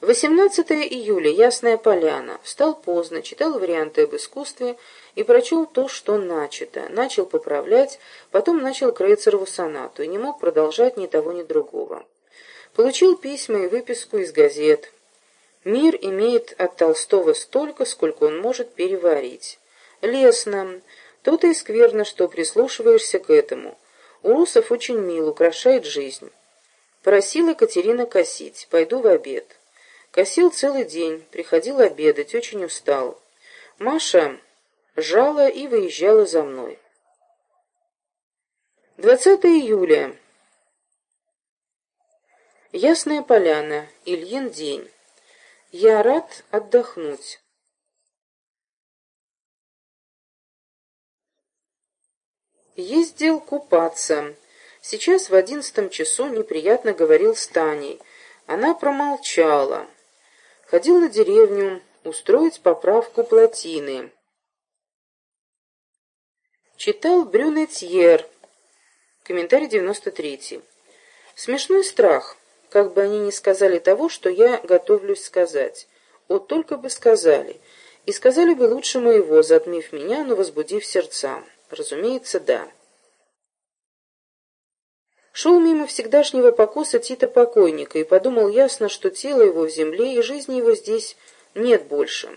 18 июля. Ясная поляна. Встал поздно, читал варианты об искусстве и прочел то, что начато. Начал поправлять, потом начал Крейцерову сонату и не мог продолжать ни того, ни другого. Получил письма и выписку из газет. Мир имеет от Толстого столько, сколько он может переварить. Лесно. То-то и скверно, что прислушиваешься к этому. Урусов очень мил, украшает жизнь. Просила Катерина косить. Пойду в обед. Косил целый день, приходил обедать, очень устал. Маша жала и выезжала за мной. 20 июля. Ясная поляна, Ильин день. Я рад отдохнуть. Ездил купаться. Сейчас в одиннадцатом часу неприятно говорил с Таней. Она промолчала. Ходил на деревню устроить поправку плотины. Читал Брюнетьер. Комментарий 93. Смешной страх, как бы они ни сказали того, что я готовлюсь сказать. Вот только бы сказали. И сказали бы лучше моего, затмив меня, но возбудив сердца. Разумеется, да. Шел мимо всегдашнего покоса Тита покойника и подумал ясно, что тело его в земле и жизни его здесь нет больше.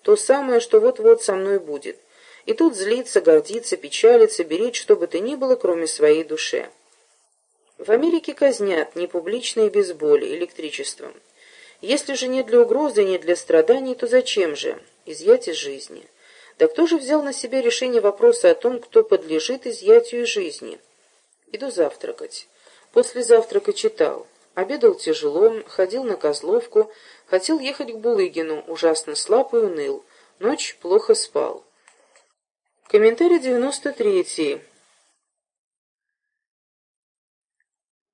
То самое, что вот-вот со мной будет. И тут злиться, гордиться, печалиться, беречь, что бы то ни было, кроме своей души. В Америке казнят, не публично без боли, электричеством. Если же не для угрозы, не для страданий, то зачем же? Изъять из жизни. Да кто же взял на себя решение вопроса о том, кто подлежит изъятию из жизни? Иду завтракать. После завтрака читал. Обедал тяжело, ходил на Козловку, хотел ехать к Булыгину, ужасно слаб и уныл. Ночь плохо спал. Комментарий 93.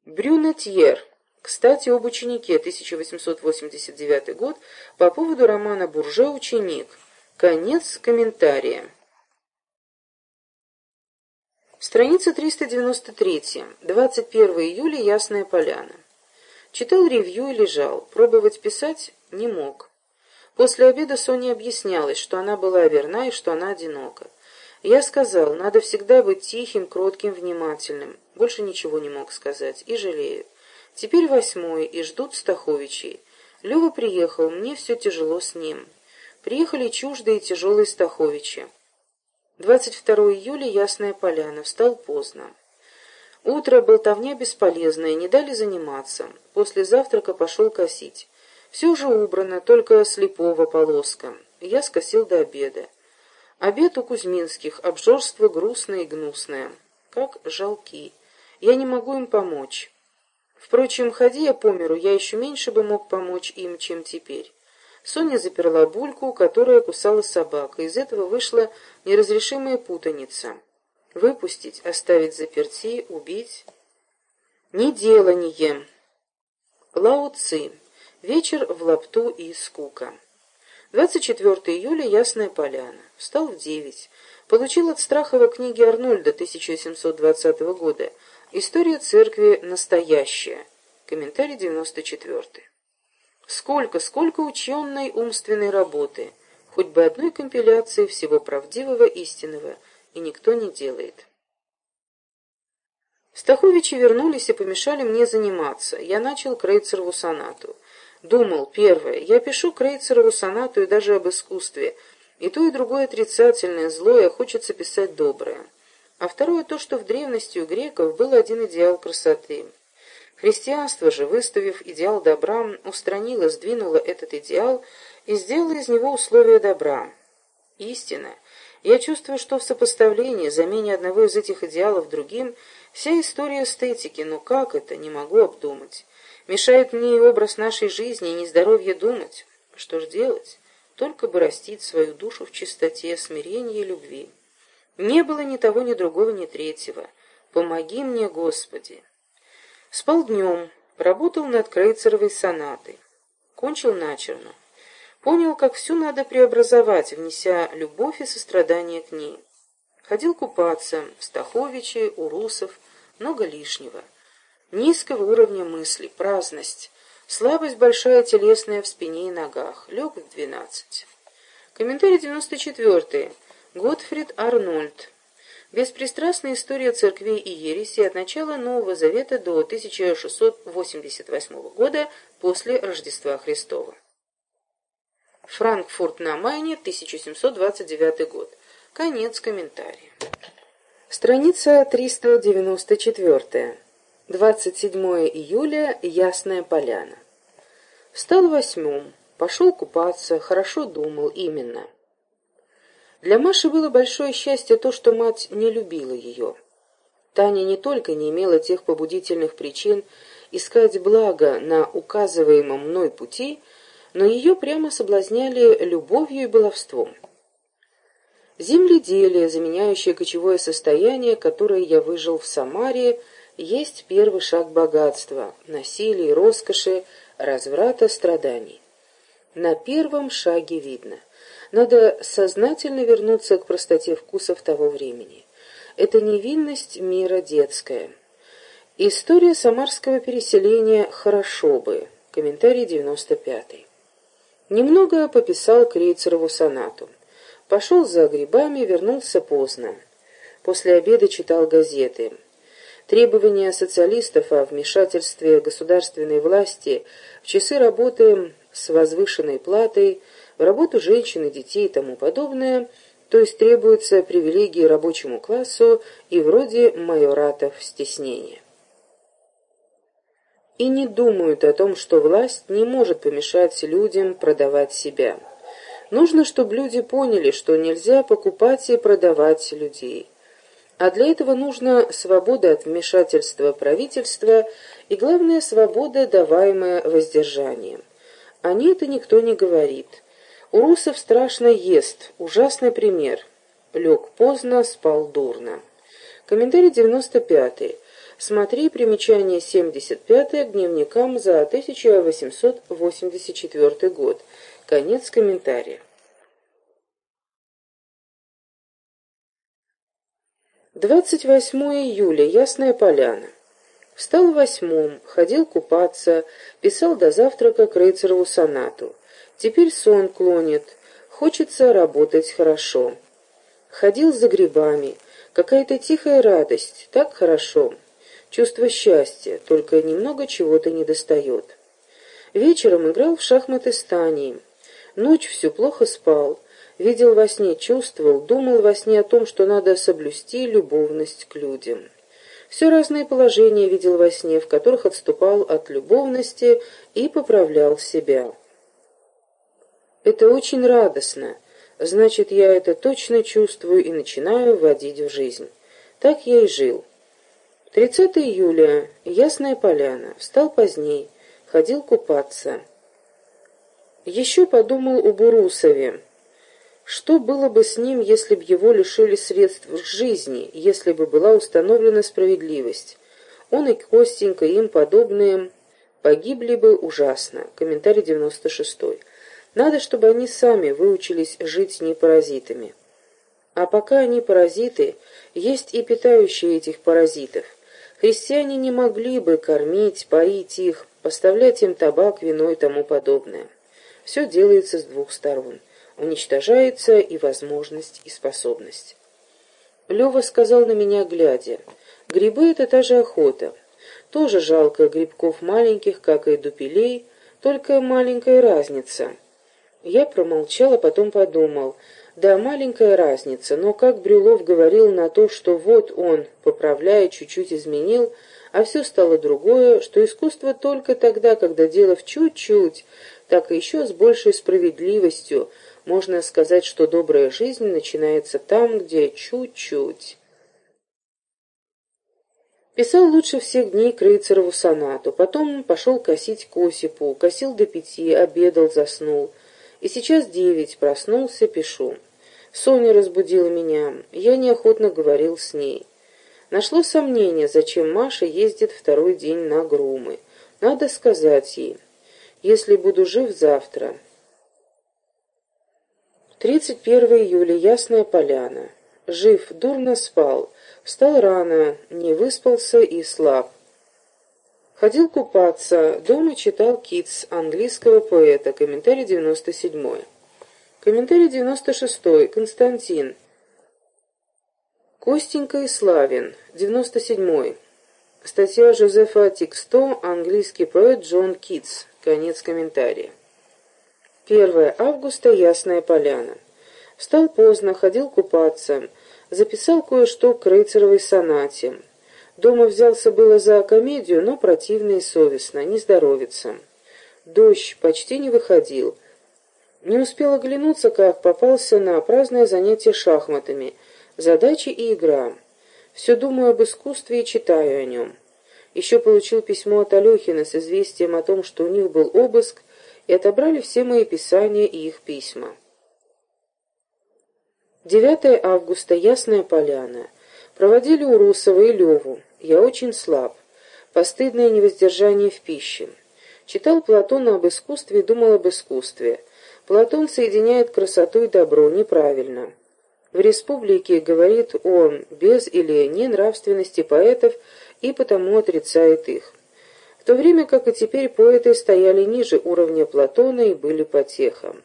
Брюнетьер. Кстати, об ученике, 1889 год, по поводу романа «Бурже. Ученик». Конец комментария. Страница 393. 21 июля. Ясная поляна. Читал ревью и лежал. Пробовать писать не мог. После обеда Соня объяснялась, что она была верна и что она одинока. Я сказал, надо всегда быть тихим, кротким, внимательным. Больше ничего не мог сказать. И жалею. Теперь восьмой, и ждут Стаховичей. Лева приехал, мне все тяжело с ним. Приехали чуждые и тяжелые Стаховичи. 22 июля, Ясная Поляна. Встал поздно. Утро, болтовня бесполезная, не дали заниматься. После завтрака пошел косить. Все уже убрано, только слепого полоска. Я скосил до обеда. Обед у Кузьминских, обжорство грустное и гнусное. Как жалки. Я не могу им помочь. Впрочем, ходи я по миру, я еще меньше бы мог помочь им, чем теперь. Соня заперла бульку, которая кусала собака. Из этого вышла неразрешимая путаница. Выпустить, оставить заперти, убить. Неделание. Лао Ци. Вечер в лапту и скука. 24 июля. Ясная поляна. Встал в девять. Получил от Страхова книги Арнольда 1720 года. История церкви настоящая. Комментарий 94. Сколько, сколько ученой умственной работы, хоть бы одной компиляции всего правдивого истинного, и никто не делает. Стаховичи вернулись и помешали мне заниматься. Я начал Крейцерову сонату. Думал, первое, я пишу Крейцерову сонату и даже об искусстве. И то, и другое отрицательное, злое, хочется писать доброе. А второе то, что в древности у греков был один идеал красоты – Христианство же, выставив идеал добра, устранило, сдвинуло этот идеал и сделало из него условия добра. Истина. Я чувствую, что в сопоставлении, замене одного из этих идеалов другим, вся история эстетики, но как это, не могу обдумать. Мешает мне и образ нашей жизни, и нездоровье думать. Что ж делать? Только бы растить свою душу в чистоте, смирении и любви. Не было ни того, ни другого, ни третьего. Помоги мне, Господи. Спал днем, работал над Крейцеровой сонатой. Кончил начерно. Понял, как всю надо преобразовать, внеся любовь и сострадание к ней. Ходил купаться, Стаховичи, Урусов, много лишнего. Низкого уровня мысли, праздность. Слабость большая телесная в спине и ногах. Лег в двенадцать. Комментарий 94. Готфрид Арнольд. Беспристрастная история церквей и ереси от начала Нового Завета до 1688 года после Рождества Христова. Франкфурт на Майне, 1729 год. Конец комментария. Страница 394. 27 июля. Ясная поляна. Встал восьмом, пошел купаться, хорошо думал именно. Для Маши было большое счастье то, что мать не любила ее. Таня не только не имела тех побудительных причин искать благо на указываемом мной пути, но ее прямо соблазняли любовью и баловством. Земледелие, заменяющее кочевое состояние, которое я выжил в Самаре, есть первый шаг богатства, насилия, роскоши, разврата, страданий. На первом шаге видно. Надо сознательно вернуться к простоте вкусов того времени. Это невинность мира детская. История самарского переселения «Хорошо бы». Комментарий 95. Немного пописал Крейцерову сонату. Пошел за грибами, вернулся поздно. После обеда читал газеты. Требования социалистов о вмешательстве государственной власти в часы работы с возвышенной платой, работу женщин и детей и тому подобное, то есть требуются привилегии рабочему классу и вроде майоратов стеснения. И не думают о том, что власть не может помешать людям продавать себя. Нужно, чтобы люди поняли, что нельзя покупать и продавать людей. А для этого нужна свобода от вмешательства правительства и, главное, свобода, даваемая воздержанием. О ней-то никто не говорит. У русов страшно ест, ужасный пример. Лег поздно, спал дурно. Комментарий 95. Смотри примечание 75 к дневникам за 1884 год. Конец комментария. 28 июля. Ясная поляна. Встал в восьмом, ходил купаться, писал до завтрака Крейцерову сонату. Теперь сон клонит, хочется работать хорошо. Ходил за грибами, какая-то тихая радость, так хорошо. Чувство счастья, только немного чего-то недостает. Вечером играл в шахматы с Таней. Ночь всю плохо спал. Видел во сне, чувствовал, думал во сне о том, что надо соблюсти любовность к людям. Все разные положения видел во сне, в которых отступал от любовности и поправлял себя. Это очень радостно. Значит, я это точно чувствую и начинаю вводить в жизнь. Так я и жил. 30 июля. Ясная поляна. Встал поздней. Ходил купаться. Еще подумал о Бурусове. Что было бы с ним, если бы его лишили средств к жизни, если бы была установлена справедливость? Он и Костенька, и им подобные погибли бы ужасно. Комментарий 96. Надо, чтобы они сами выучились жить не паразитами. А пока они паразиты, есть и питающие этих паразитов. Христиане не могли бы кормить, поить их, поставлять им табак, вино и тому подобное. Все делается с двух сторон. Уничтожается и возможность, и способность. Лева сказал на меня, глядя, «Грибы — это та же охота. Тоже жалко грибков маленьких, как и дупелей, только маленькая разница». Я промолчал, а потом подумал, да, маленькая разница, но как Брюлов говорил на то, что вот он, поправляя, чуть-чуть изменил, а все стало другое, что искусство только тогда, когда дело в чуть-чуть, так и еще с большей справедливостью, можно сказать, что добрая жизнь начинается там, где чуть-чуть. Писал лучше всех дней Крейцерову сонату, потом пошел косить к Осипу, косил до пяти, обедал, заснул. И сейчас девять, проснулся, пишу. Соня разбудила меня, я неохотно говорил с ней. Нашло сомнение, зачем Маша ездит второй день на грумы. Надо сказать ей если буду жив завтра. 31 июля. Ясная поляна. Жив, дурно спал. Встал рано, не выспался и слаб. Ходил купаться, дома читал Китс, английского поэта, комментарий 97. Комментарий 96. Константин. Костенька и Славин, 97. Статья Жозефа Тиксто, английский поэт Джон Китс. Конец комментария. 1 августа, Ясная Поляна. Встал поздно, ходил купаться, записал кое-что к Рейцеровой сонате. Дома взялся было за комедию, но противно и совестно, не здоровится. Дождь почти не выходил. Не успел оглянуться, как попался на праздное занятие шахматами, задачи и игра. Все думаю об искусстве и читаю о нем. Еще получил письмо от Алехина с известием о том, что у них был обыск, и отобрали все мои писания и их письма. 9 августа, Ясная Поляна. Проводили у Русова и Леву. Я очень слаб. Постыдное невоздержание в пище. Читал Платона об искусстве и думал об искусстве. Платон соединяет красоту и добро неправильно. В республике, говорит он, без или не нравственности поэтов и потому отрицает их. В то время как и теперь поэты стояли ниже уровня Платона и были потехом.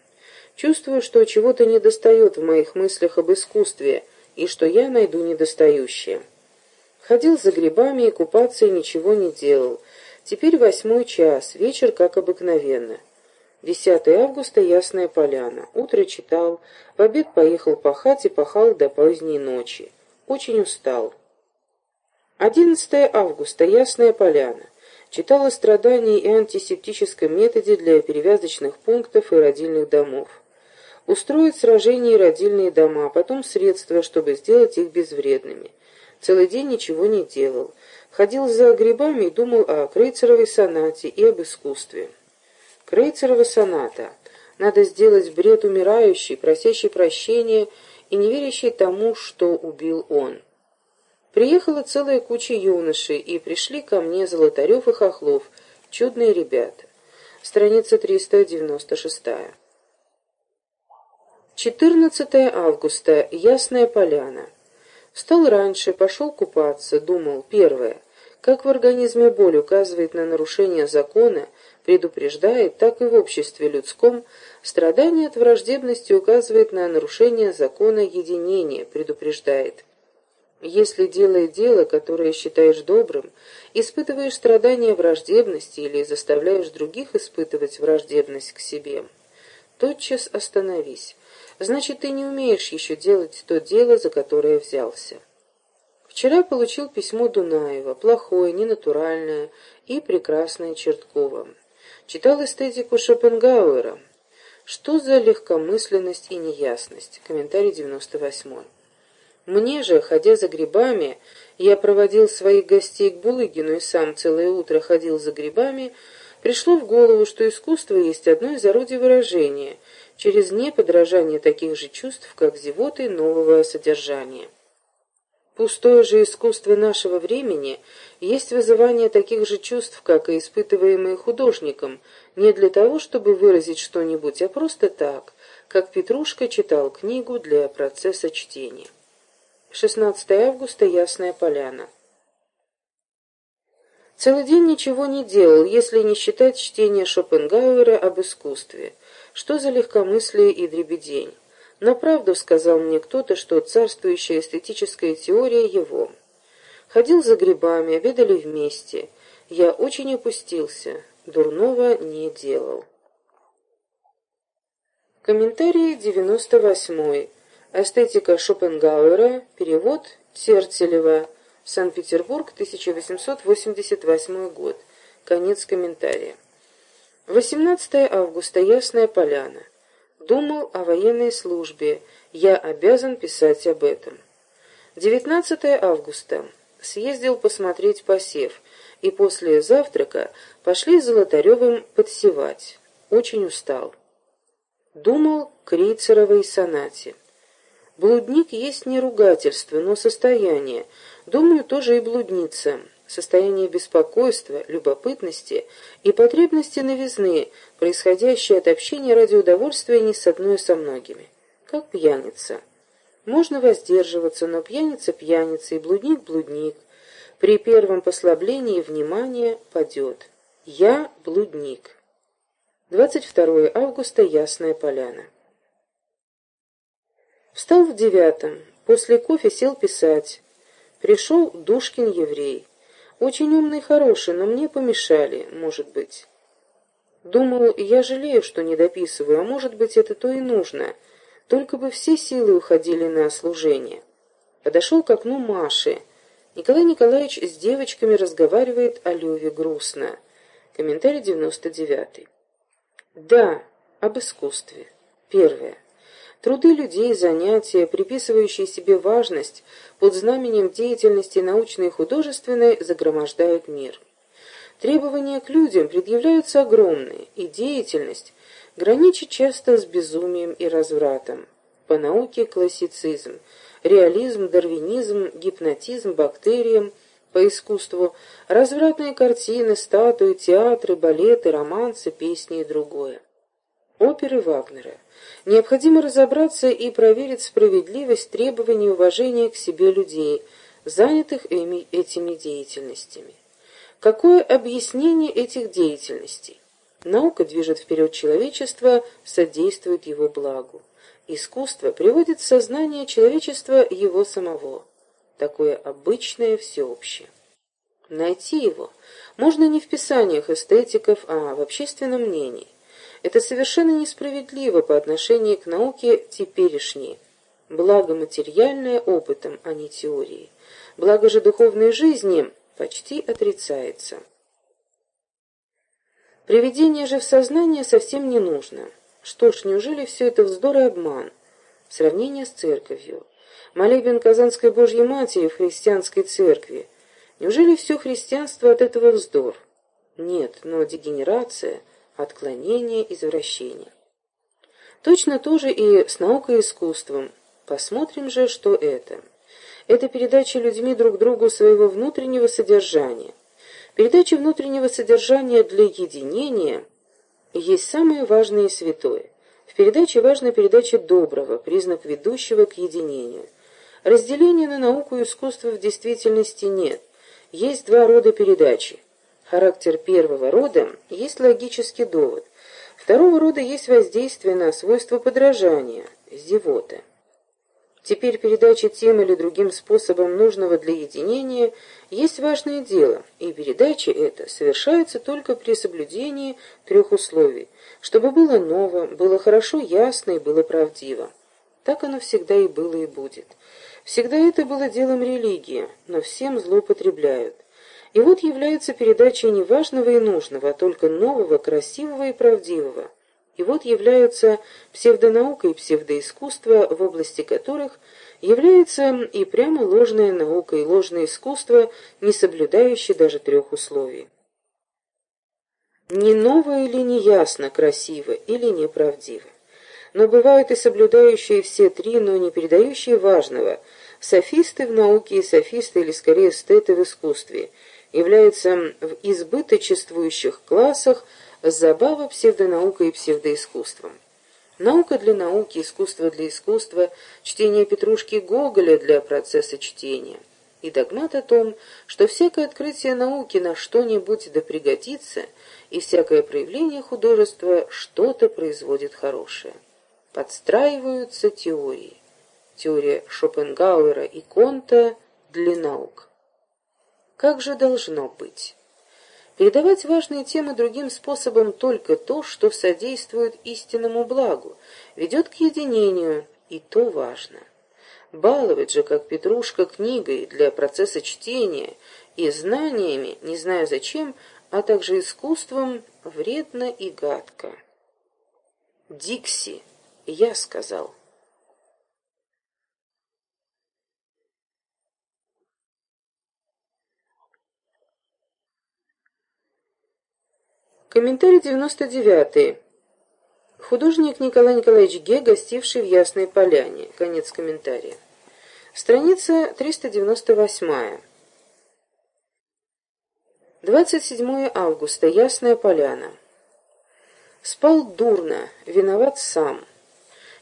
Чувствую, что чего-то недостает в моих мыслях об искусстве – и что я найду недостающее. Ходил за грибами и купаться и ничего не делал. Теперь восьмой час, вечер как обыкновенно. 10 августа, Ясная Поляна. Утро читал, в обед поехал пахать и пахал до поздней ночи. Очень устал. 11 августа, Ясная Поляна. Читал о страдании и антисептическом методе для перевязочных пунктов и родильных домов устроить сражения и родильные дома, а потом средства, чтобы сделать их безвредными. Целый день ничего не делал. Ходил за грибами и думал о Крейцеровой сонате и об искусстве. Крейцерова соната. Надо сделать бред умирающий, просящий прощения и не верящий тому, что убил он. Приехала целая куча юношей, и пришли ко мне Золотарев и Хохлов, чудные ребята. Страница 396. 14 августа. Ясная поляна. Встал раньше, пошел купаться, думал, первое, как в организме боль указывает на нарушение закона, предупреждает, так и в обществе людском страдание от враждебности указывает на нарушение закона единения, предупреждает. Если, делая дело, которое считаешь добрым, испытываешь страдания враждебности или заставляешь других испытывать враждебность к себе, тотчас остановись значит, ты не умеешь еще делать то дело, за которое взялся. Вчера получил письмо Дунаева, плохое, ненатуральное и прекрасное Черткова. Читал эстетику Шопенгауэра. Что за легкомысленность и неясность? Комментарий 98. Мне же, ходя за грибами, я проводил своих гостей к Булыгину и сам целое утро ходил за грибами, пришло в голову, что искусство есть одно из орудий выражения, через неподражание таких же чувств, как зевоты нового содержания. Пустое же искусство нашего времени есть вызывание таких же чувств, как и испытываемые художником, не для того, чтобы выразить что-нибудь, а просто так, как Петрушка читал книгу для процесса чтения. 16 августа, Ясная Поляна. Целый день ничего не делал, если не считать чтения Шопенгауэра об искусстве – что за легкомыслие и дребедень? Но сказал мне кто-то, что царствующая эстетическая теория его. Ходил за грибами, обедали вместе. Я очень опустился, дурного не делал. Комментарий 98. Эстетика Шопенгауэра. Перевод Терцелева. Санкт-Петербург, 1888 год. Конец комментария. 18 августа. Ясная Поляна. Думал о военной службе. Я обязан писать об этом. 19 августа. Съездил посмотреть посев, и после завтрака пошли с Золотаревым подсевать. Очень устал. Думал к Крейцеровой сонате. Блудник есть не ругательство, но состояние. Думаю, тоже и блудница состояние беспокойства, любопытности и потребности новизны, происходящее от общения ради удовольствия не с одной, а со многими. Как пьяница. Можно воздерживаться, но пьяница пьяница и блудник блудник. При первом послаблении внимание падет. Я блудник. 22 августа. Ясная поляна. Встал в девятом. После кофе сел писать. Пришел Душкин еврей. Очень умный и хороший, но мне помешали, может быть. Думал, я жалею, что не дописываю, а может быть, это то и нужно. Только бы все силы уходили на служение. Подошел к окну Маши. Николай Николаевич с девочками разговаривает о Леве грустно. Комментарий 99. Да, об искусстве. Первое. Труды людей, занятия, приписывающие себе важность под знаменем деятельности научной и художественной, загромождают мир. Требования к людям предъявляются огромные, и деятельность граничит часто с безумием и развратом. По науке классицизм, реализм, дарвинизм, гипнотизм, бактериям, по искусству развратные картины, статуи, театры, балеты, романсы, песни и другое. Оперы Вагнера. Необходимо разобраться и проверить справедливость требований уважения к себе людей, занятых этими деятельностями. Какое объяснение этих деятельностей? Наука движет вперед человечество, содействует его благу. Искусство приводит в сознание человечества его самого. Такое обычное всеобщее. Найти его можно не в писаниях эстетиков, а в общественном мнении. Это совершенно несправедливо по отношению к науке теперешней. Благо материальное опытом, а не теорией. Благо же духовной жизни почти отрицается. Приведение же в сознание совсем не нужно. Что ж, неужели все это вздор и обман? Сравнение с церковью. Молебен Казанской Божьей Матери в христианской церкви. Неужели все христианство от этого вздор? Нет, но дегенерация, отклонение, извращение. Точно то же и с наукой и искусством. Посмотрим же, что это это передача людьми друг другу своего внутреннего содержания. Передача внутреннего содержания для единения есть самое важное и святое. В передаче важна передача доброго, признак ведущего к единению. Разделения на науку и искусство в действительности нет. Есть два рода передачи. Характер первого рода есть логический довод. Второго рода есть воздействие на свойства подражания, зевота. Теперь передача тем или другим способом нужного для единения есть важное дело, и передача эта совершается только при соблюдении трех условий, чтобы было ново, было хорошо ясно и было правдиво. Так оно всегда и было и будет. Всегда это было делом религии, но всем злоупотребляют. И вот является передача не важного и нужного, а только нового, красивого и правдивого. И вот являются псевдонаука и псевдоискусство, в области которых является и прямо ложная наука и ложное искусство, не соблюдающие даже трех условий. Не новое или не ясно, красиво или неправдиво. Но бывают и соблюдающие все три, но не передающие важного. Софисты в науке и софисты, или скорее эстеты в искусстве, являются в избыточествующих классах – Забава псевдонаукой и псевдоискусством. Наука для науки, искусство для искусства, чтение Петрушки Гоголя для процесса чтения. И догмат о том, что всякое открытие науки на что-нибудь да пригодится, и всякое проявление художества что-то производит хорошее. Подстраиваются теории. Теория Шопенгауэра и Конта для наук. Как же должно быть? Передавать важные темы другим способом только то, что содействует истинному благу, ведет к единению, и то важно. Баловать же, как Петрушка, книгой для процесса чтения и знаниями, не знаю зачем, а также искусством, вредно и гадко. Дикси, я сказал. Комментарий 99. Художник Николай Николаевич Ге, гостивший в Ясной Поляне. Конец комментария. Страница 398. 27 августа. Ясная Поляна. Спал дурно, виноват сам.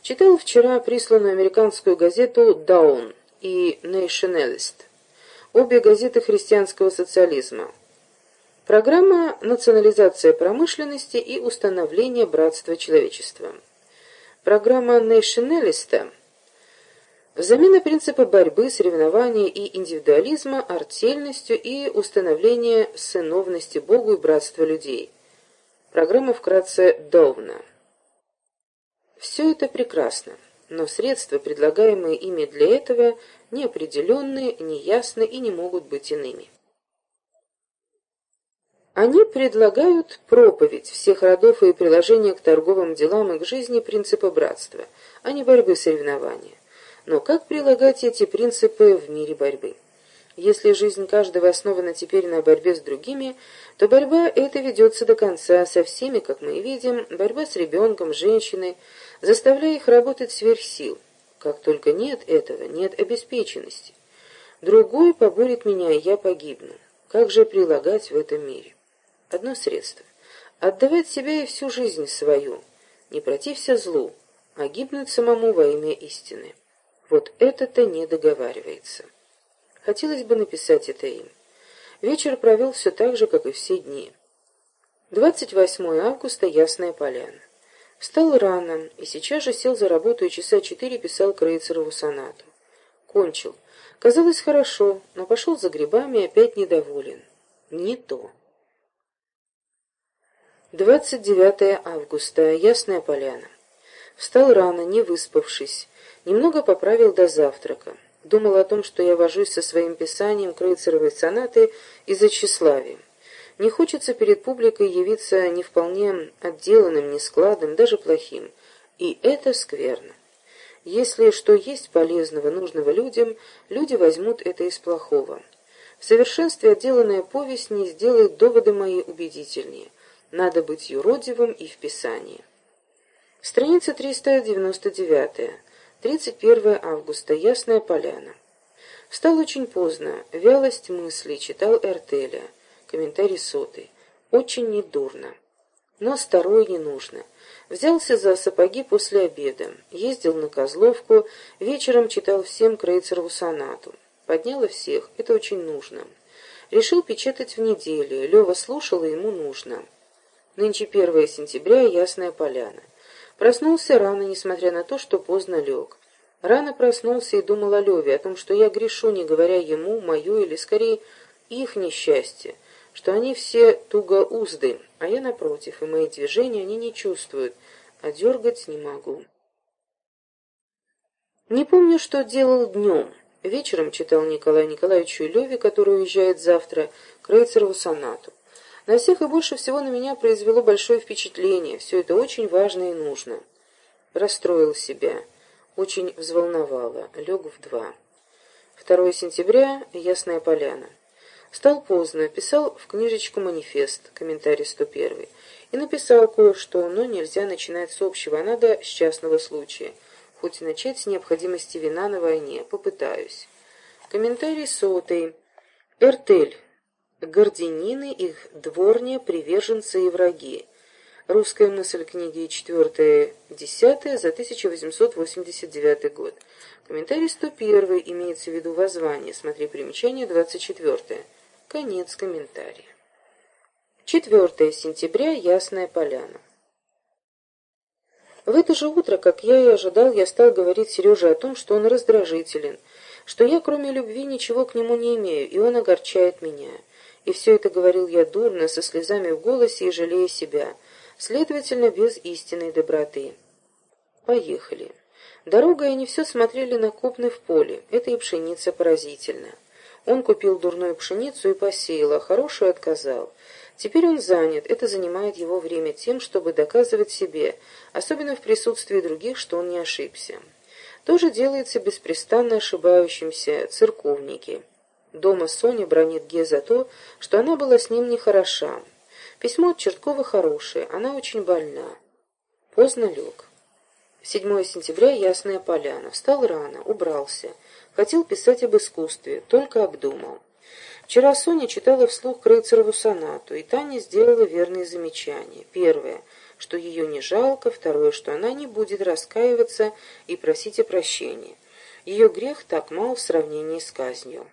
Читал вчера присланную американскую газету «Даун» и «Nationalist». Обе газеты христианского социализма. Программа «Национализация промышленности и установление братства человечества». Программа «Нейшнелиста» Замена принципа борьбы, соревнования и индивидуализма артельностью и установление сыновности Богу и братства людей. Программа вкратце Довна. Все это прекрасно, но средства, предлагаемые ими для этого, неопределенны, неясны и не могут быть иными. Они предлагают проповедь всех родов и приложения к торговым делам и к жизни принципа братства, а не борьбы соревнования. Но как прилагать эти принципы в мире борьбы? Если жизнь каждого основана теперь на борьбе с другими, то борьба эта ведется до конца со всеми, как мы и видим, борьба с ребенком, женщиной, заставляя их работать сверх сил. Как только нет этого, нет обеспеченности. Другой поборет меня, и я погибну. Как же прилагать в этом мире? Одно средство — отдавать себя и всю жизнь свою, не протився злу, а гибнуть самому во имя истины. Вот это-то не договаривается. Хотелось бы написать это им. Вечер провел все так же, как и все дни. 28 августа, Ясная Поляна. Встал рано и сейчас же сел за работу и часа четыре писал Крейцерову сонату. Кончил. Казалось хорошо, но пошел за грибами и опять недоволен. Не то. 29 августа. Ясная Поляна. Встал рано, не выспавшись. Немного поправил до завтрака. Думал о том, что я вожусь со своим писанием Крейцеровой сонаты из-за тщеславия. Не хочется перед публикой явиться не вполне отделанным, нескладным, даже плохим. И это скверно. Если что есть полезного, нужного людям, люди возьмут это из плохого. В совершенстве отделанная повесть не сделает доводы мои убедительнее. Надо быть юродивым и в писании. Страница 399. 31 августа. Ясная поляна. Встал очень поздно. Вялость мысли. Читал Эртеля. Комментарий сотый. Очень недурно. Но старое не нужно. Взялся за сапоги после обеда. Ездил на Козловку. Вечером читал всем Крейцерову сонату. Подняла всех. Это очень нужно. Решил печатать в неделю. Лева слушал, и ему нужно. Нынче 1 сентября. Ясная поляна. Проснулся рано, несмотря на то, что поздно лег. Рано проснулся и думал о Леве, о том, что я грешу, не говоря ему, мое или, скорее, их несчастье, что они все туго узды, а я, напротив, и мои движения они не чувствуют, а дергать не могу. Не помню, что делал днем. Вечером читал Николаю Николаевичу Леве, который уезжает завтра, Крейцерову сонату. На всех и больше всего на меня произвело большое впечатление. Все это очень важно и нужно. Расстроил себя. Очень взволновало. Лег в два. 2 сентября. Ясная поляна. Стал поздно. Писал в книжечку манифест. Комментарий 101. И написал кое-что, но нельзя начинать с общего, а надо с частного случая. Хоть и начать с необходимости вина на войне. Попытаюсь. Комментарий сотый. Эртель. Горденины, их дворня, приверженцы и враги. Русская мысль книги 4 10 за 1889 год. Комментарий 101 имеется в виду воззвание. Смотри примечание 24. Конец комментария. 4 сентября. Ясная поляна. В это же утро, как я и ожидал, я стал говорить Сереже о том, что он раздражителен, что я, кроме любви, ничего к нему не имею, и он огорчает меня. И все это говорил я дурно, со слезами в голосе и жалея себя, следовательно, без истинной доброты. Поехали. Дорогой они все смотрели на купны в поле. Это и пшеница поразительна. Он купил дурную пшеницу и посеял, а хорошую отказал. Теперь он занят, это занимает его время тем, чтобы доказывать себе, особенно в присутствии других, что он не ошибся. То же делается беспрестанно ошибающимся церковники. Дома Соня бронит Ге за то, что она была с ним нехороша. Письмо от Черткова хорошее, она очень больна. Поздно лег. 7 сентября, Ясная Поляна. Встал рано, убрался. Хотел писать об искусстве, только обдумал. Вчера Соня читала вслух Крейцерову сонату, и Таня сделала верные замечания. Первое, что ее не жалко, второе, что она не будет раскаиваться и просить о прощении. Ее грех так мал в сравнении с казнью.